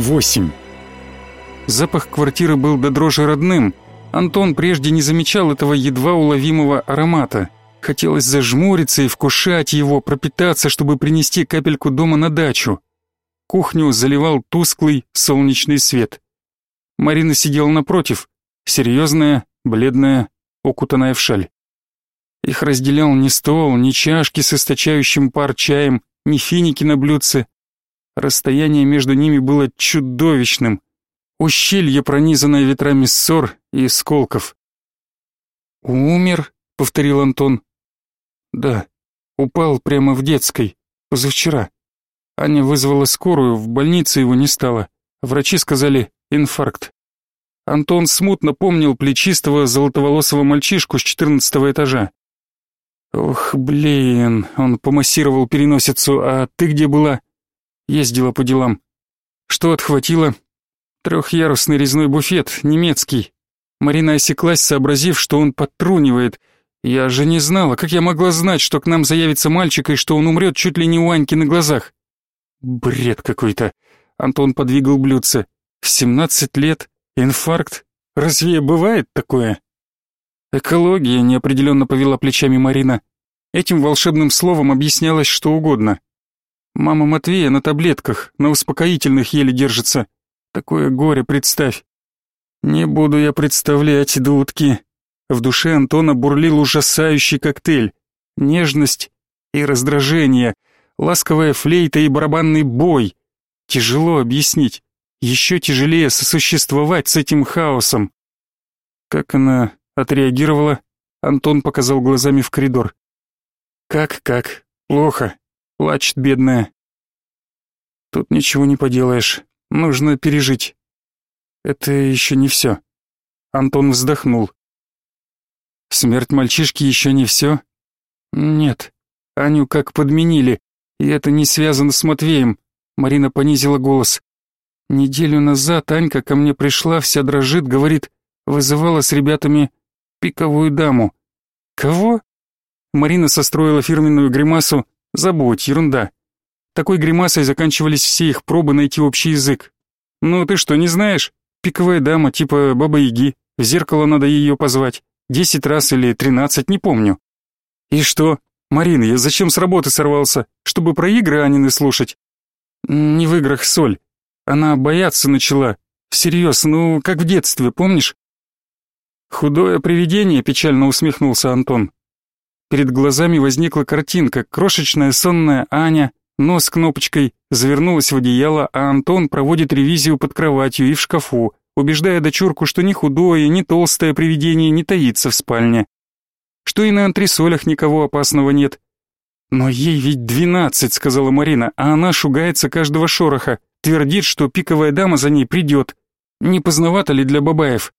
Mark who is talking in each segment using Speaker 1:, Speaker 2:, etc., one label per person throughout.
Speaker 1: 8. Запах квартиры был до дрожи родным. Антон прежде не замечал этого едва уловимого аромата. Хотелось зажмуриться и вкушать его, пропитаться, чтобы принести капельку дома на дачу. Кухню заливал тусклый солнечный свет. Марина сидела напротив, серьезная, бледная, укутанная в шаль. Их разделял не стол, не чашки с источающим пар чаем, не финики на блюдце. Расстояние между ними было чудовищным. Ущелье, пронизанное ветрами ссор и сколков. «Умер?» — повторил Антон. «Да, упал прямо в детской, позавчера. Аня вызвала скорую, в больнице его не стало. Врачи сказали инфаркт. Антон смутно помнил плечистого золотоволосого мальчишку с четырнадцатого этажа. «Ох, блин!» — он помассировал переносицу. «А ты где была?» «Ездила по делам». «Что отхватило?» «Трехъярусный резной буфет, немецкий». Марина осеклась, сообразив, что он подтрунивает. «Я же не знала, как я могла знать, что к нам заявится мальчик и что он умрет чуть ли не у Аньки на глазах?» «Бред какой-то!» Антон подвигал блюдце. «В семнадцать лет? Инфаркт? Разве бывает такое?» Экология неопределенно повела плечами Марина. Этим волшебным словом объяснялось что угодно. Мама Матвея на таблетках, на успокоительных еле держится. Такое горе представь. Не буду я представлять, дудки. В душе Антона бурлил ужасающий коктейль. Нежность и раздражение, ласковая флейта и барабанный бой. Тяжело объяснить. Еще тяжелее сосуществовать с этим хаосом. Как она отреагировала. Антон показал глазами в коридор. Как-как? Плохо. Плачет бедная. Тут ничего не поделаешь. Нужно пережить. Это еще не все. Антон вздохнул. Смерть мальчишки еще не все? Нет. Аню как подменили, и это не связано с Матвеем. Марина понизила голос. Неделю назад Анька ко мне пришла, вся дрожит, говорит, вызывала с ребятами пиковую даму. Кого? Марина состроила фирменную гримасу. Забудь, ерунда. Такой гримасой заканчивались все их пробы найти общий язык. Ну ты что, не знаешь? Пиковая дама, типа Баба-Яги. В зеркало надо ее позвать. Десять раз или тринадцать, не помню. И что? Марина, я зачем с работы сорвался? Чтобы про игры Анины слушать? Не в играх соль. Она бояться начала. Всерьез, ну, как в детстве, помнишь? Худое привидение, печально усмехнулся Антон. Перед глазами возникла картинка, крошечная сонная Аня, нос кнопочкой, завернулась в одеяло, а Антон проводит ревизию под кроватью и в шкафу, убеждая дочурку, что ни худое, ни толстое привидение не таится в спальне. Что и на антресолях никого опасного нет. «Но ей ведь двенадцать», — сказала Марина, а она шугается каждого шороха, твердит, что пиковая дама за ней придет. Не поздновато ли для бабаев?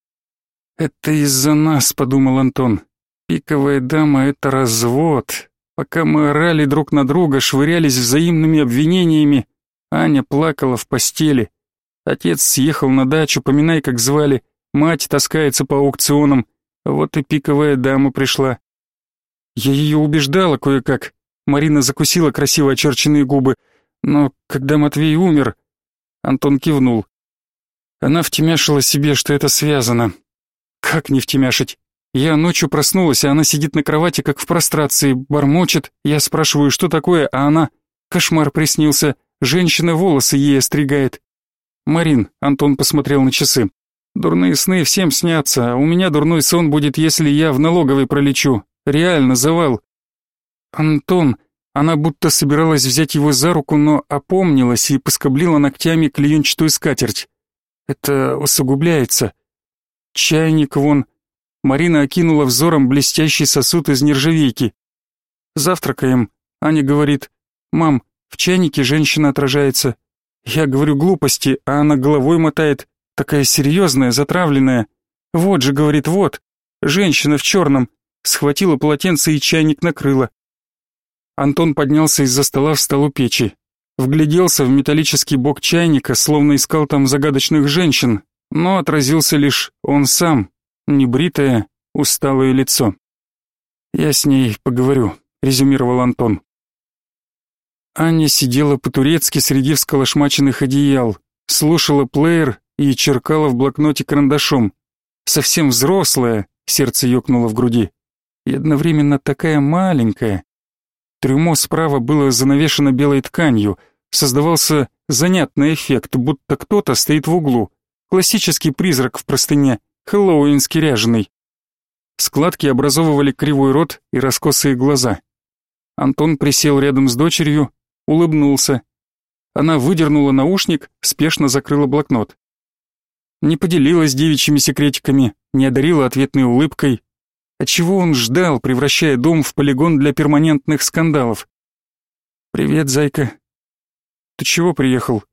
Speaker 1: «Это из-за нас», — подумал Антон. «Пиковая дама — это развод. Пока мы орали друг на друга, швырялись взаимными обвинениями, Аня плакала в постели. Отец съехал на дачу, поминай, как звали, мать таскается по аукционам, вот и пиковая дама пришла. Я ее убеждала кое-как. Марина закусила красиво очерченные губы. Но когда Матвей умер... Антон кивнул. Она втемяшила себе, что это связано. Как не втемяшить? Я ночью проснулась, а она сидит на кровати, как в прострации, бормочет. Я спрашиваю, что такое, а она... Кошмар приснился. Женщина волосы ей остригает. Марин, Антон посмотрел на часы. Дурные сны всем снятся, а у меня дурной сон будет, если я в налоговой пролечу. Реально, завал. Антон, она будто собиралась взять его за руку, но опомнилась и поскоблила ногтями клеенчатую скатерть. Это усугубляется. Чайник вон. Марина окинула взором блестящий сосуд из нержавейки. Завтракаем. Аня говорит, «Мам, в чайнике женщина отражается». Я говорю глупости, а она головой мотает, такая серьезная, затравленная. «Вот же, — говорит, — вот, женщина в черном». Схватила полотенце и чайник накрыла. Антон поднялся из-за стола, встал у печи. Вгляделся в металлический бок чайника, словно искал там загадочных женщин, но отразился лишь он сам, небритое, усталое лицо. «Я с ней поговорю», — резюмировал Антон. Аня сидела по-турецки среди всколошмаченных одеял. слушала плеер и черкала в блокноте карандашом. Совсем взрослая, сердце ёкнуло в груди. И одновременно такая маленькая. Трюмо справа было занавешено белой тканью. Создавался занятный эффект, будто кто-то стоит в углу. Классический призрак в простыне, хэллоуинский ряженый. Складки образовывали кривой рот и раскосые глаза. Антон присел рядом с дочерью, улыбнулся. Она выдернула наушник, спешно закрыла блокнот. Не поделилась девичьими секретиками, не одарила ответной улыбкой. А чего он ждал, превращая дом в полигон для перманентных скандалов? «Привет, зайка». «Ты чего приехал?»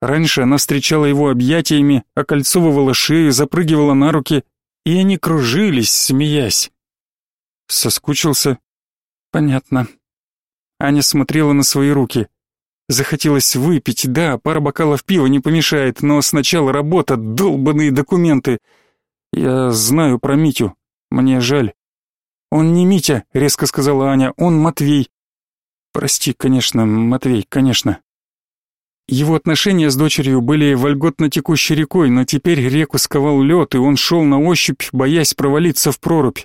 Speaker 1: Раньше она встречала его объятиями, окольцовывала шею, запрыгивала на руки, и они кружились, смеясь. Соскучился? Понятно. Аня смотрела на свои руки. Захотелось выпить, да, пара бокалов пива не помешает, но сначала работа, долбанные документы. Я знаю про Митю, мне жаль. Он не Митя, резко сказала Аня, он Матвей. Прости, конечно, Матвей, конечно. Его отношения с дочерью были вольготно текущей рекой, но теперь реку сковал лед, и он шел на ощупь, боясь провалиться в прорубь.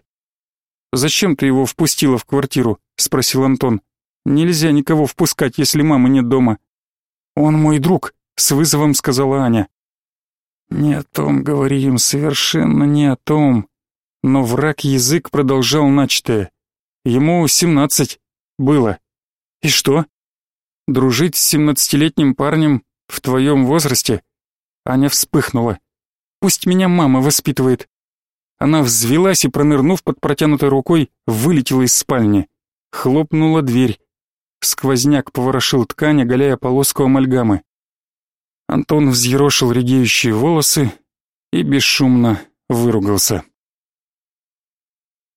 Speaker 1: «Зачем ты его впустила в квартиру?» — спросил Антон. «Нельзя никого впускать, если мамы нет дома». «Он мой друг», — с вызовом сказала Аня. «Не о том говорим, совершенно не о том». Но враг язык продолжал начатое. Ему семнадцать было. И что? Дружить с семнадцатилетним парнем в твоем возрасте? Аня вспыхнула. Пусть меня мама воспитывает. Она взвелась и, пронырнув под протянутой рукой, вылетела из спальни. Хлопнула дверь. Сквозняк поворошил ткань, оголяя полоску амальгамы. Антон взъерошил редеющие волосы и бесшумно выругался.